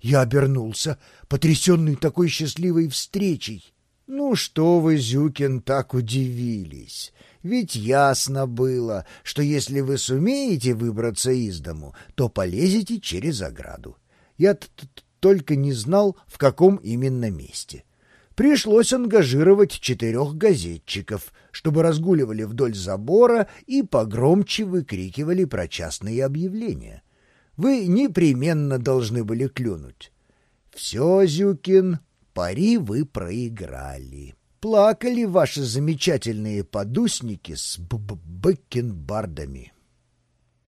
Я обернулся, потрясенный такой счастливой встречей. Ну что вы, Зюкин, так удивились? Ведь ясно было, что если вы сумеете выбраться из дому, то полезете через ограду. Я только не знал, в каком именно месте. Пришлось ангажировать четырех газетчиков, чтобы разгуливали вдоль забора и погромче выкрикивали про частные объявления. Вы непременно должны были клюнуть. Все, Зюкин, пари вы проиграли. Плакали ваши замечательные подусники с б -б бакенбардами.